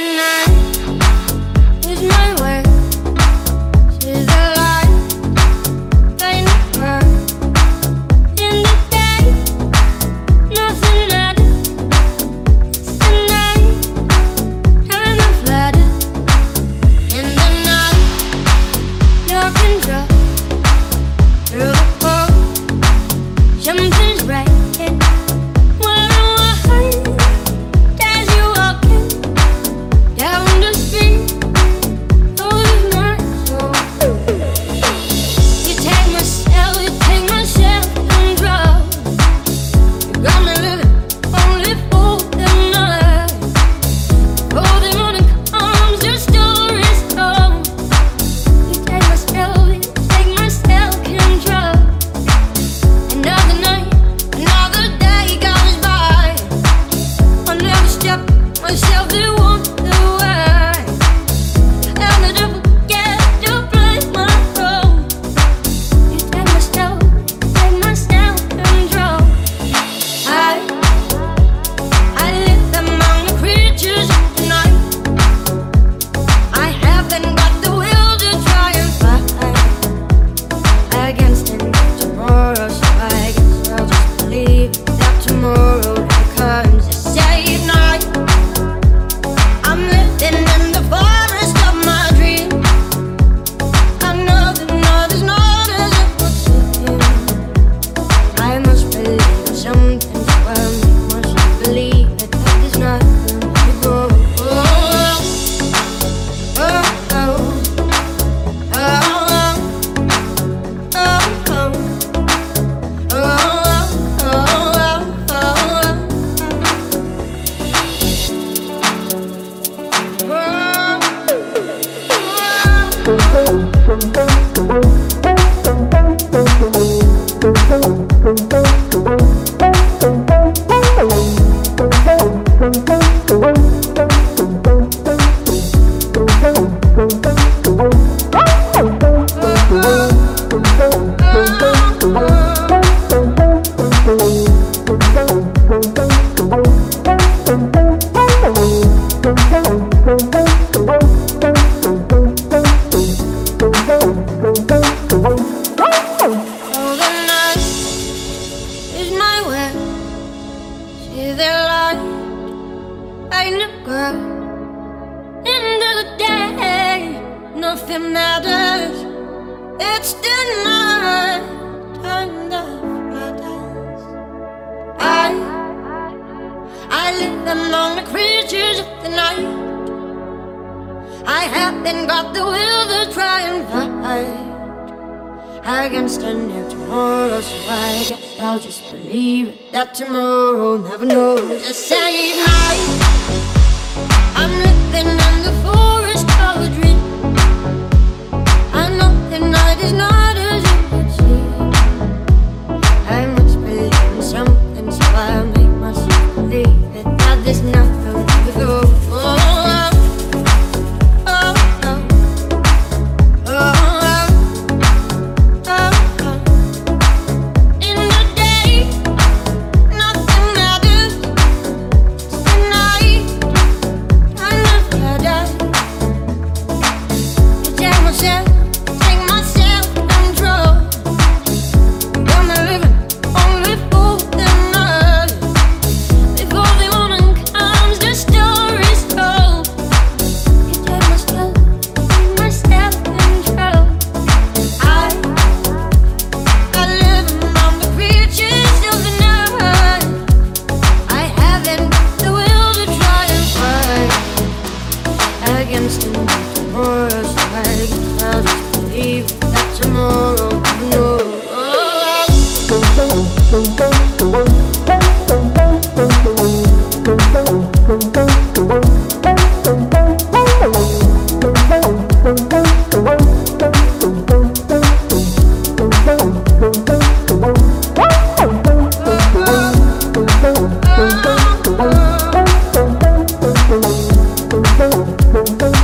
tonight with my It's the night time that. I I live among the creatures of the night. I haven't got the will to try and fight against a new tomorrow, so I guess I'll just believe that tomorrow never knows. Just say night. there's nothing tomorrow. Oh, oh, oh.